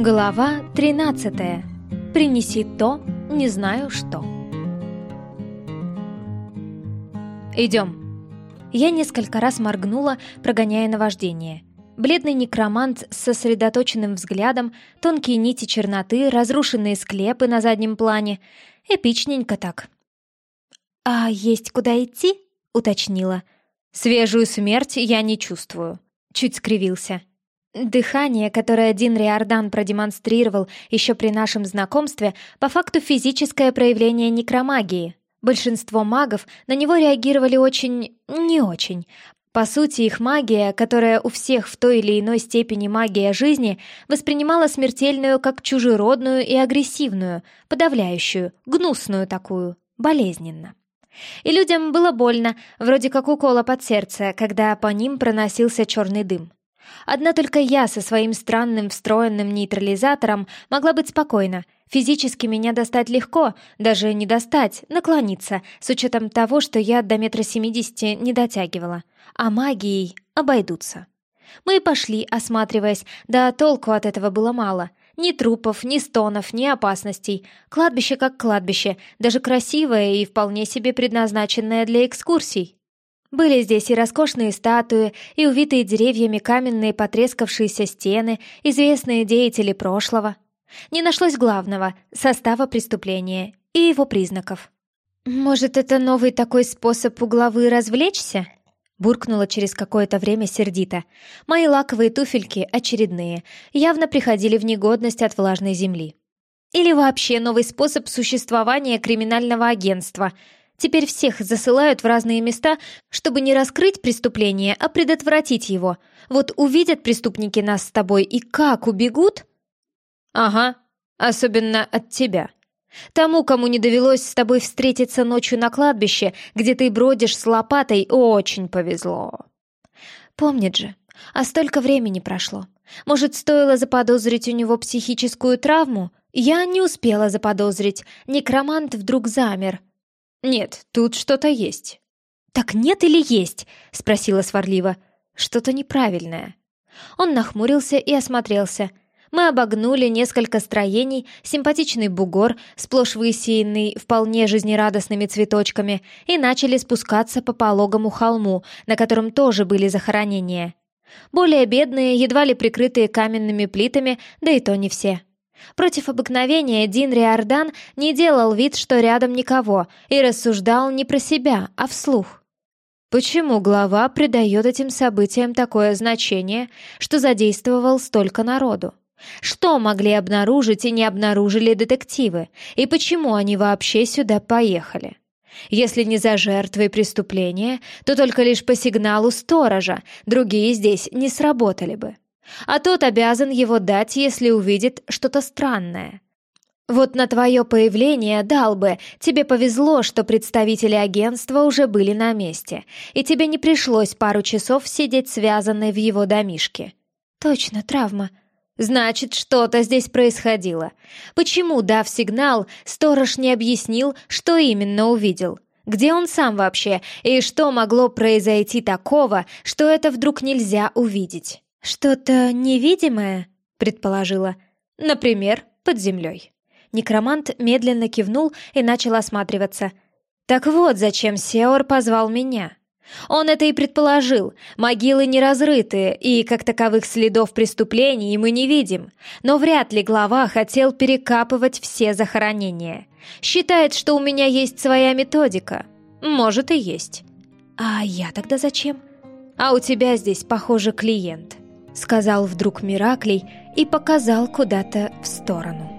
Глава 13. Принеси то, не знаю что. Идем. Я несколько раз моргнула, прогоняя наваждение. Бледный некромант с сосредоточенным взглядом, тонкие нити черноты, разрушенные склепы на заднем плане. Эпичненько так. «А есть куда идти?» — уточнила. «Свежую смерть я не чувствую», — чуть скривился. Дыхание, которое Дин Риордан продемонстрировал еще при нашем знакомстве, по факту физическое проявление некромагии. Большинство магов на него реагировали очень... не очень. По сути, их магия, которая у всех в той или иной степени магия жизни, воспринимала смертельную как чужеродную и агрессивную, подавляющую, гнусную такую, болезненно. И людям было больно, вроде как укола под сердце, когда по ним проносился черный дым. Одна только я со своим странным встроенным нейтрализатором могла быть спокойна. Физически меня достать легко, даже не достать, наклониться, с учетом того, что я до метра семидесяти не дотягивала. А магией обойдутся. Мы пошли, осматриваясь, да толку от этого было мало. Ни трупов, ни стонов, ни опасностей. Кладбище как кладбище, даже красивое и вполне себе предназначенное для экскурсий. Были здесь и роскошные статуи, и увитые деревьями каменные потрескавшиеся стены, известные деятели прошлого. Не нашлось главного — состава преступления и его признаков. «Может, это новый такой способ у главы развлечься?» Буркнула через какое-то время сердито. Мои лаковые туфельки, очередные, явно приходили в негодность от влажной земли. Или вообще новый способ существования криминального агентства — Теперь всех засылают в разные места, чтобы не раскрыть преступление, а предотвратить его. Вот увидят преступники нас с тобой и как убегут? Ага, особенно от тебя. Тому, кому не довелось с тобой встретиться ночью на кладбище, где ты бродишь с лопатой, очень повезло. Помнит же, а столько времени прошло. Может, стоило заподозрить у него психическую травму? Я не успела заподозрить. Некромант вдруг замер, «Нет, тут что-то есть». «Так нет или есть?» — спросила сварливо. «Что-то неправильное». Он нахмурился и осмотрелся. Мы обогнули несколько строений, симпатичный бугор, сплошь высеянный вполне жизнерадостными цветочками, и начали спускаться по пологому холму, на котором тоже были захоронения. Более бедные, едва ли прикрытые каменными плитами, да и то не все. Против обыкновения Дин Риордан не делал вид, что рядом никого, и рассуждал не про себя, а вслух. Почему глава придает этим событиям такое значение, что задействовал столько народу? Что могли обнаружить и не обнаружили детективы, и почему они вообще сюда поехали? Если не за жертвой преступления, то только лишь по сигналу сторожа, другие здесь не сработали бы а тот обязан его дать, если увидит что-то странное. Вот на твое появление дал бы, тебе повезло, что представители агентства уже были на месте, и тебе не пришлось пару часов сидеть связанной в его домишке. Точно, травма. Значит, что-то здесь происходило. Почему, дав сигнал, сторож не объяснил, что именно увидел? Где он сам вообще, и что могло произойти такого, что это вдруг нельзя увидеть? «Что-то невидимое?» — предположила. «Например, под землей». Некромант медленно кивнул и начал осматриваться. «Так вот, зачем Сеор позвал меня?» Он это и предположил. Могилы не разрыты, и как таковых следов преступлений мы не видим. Но вряд ли глава хотел перекапывать все захоронения. Считает, что у меня есть своя методика. Может и есть. А я тогда зачем? А у тебя здесь, похоже, клиент сказал вдруг Мираклей и показал куда-то в сторону.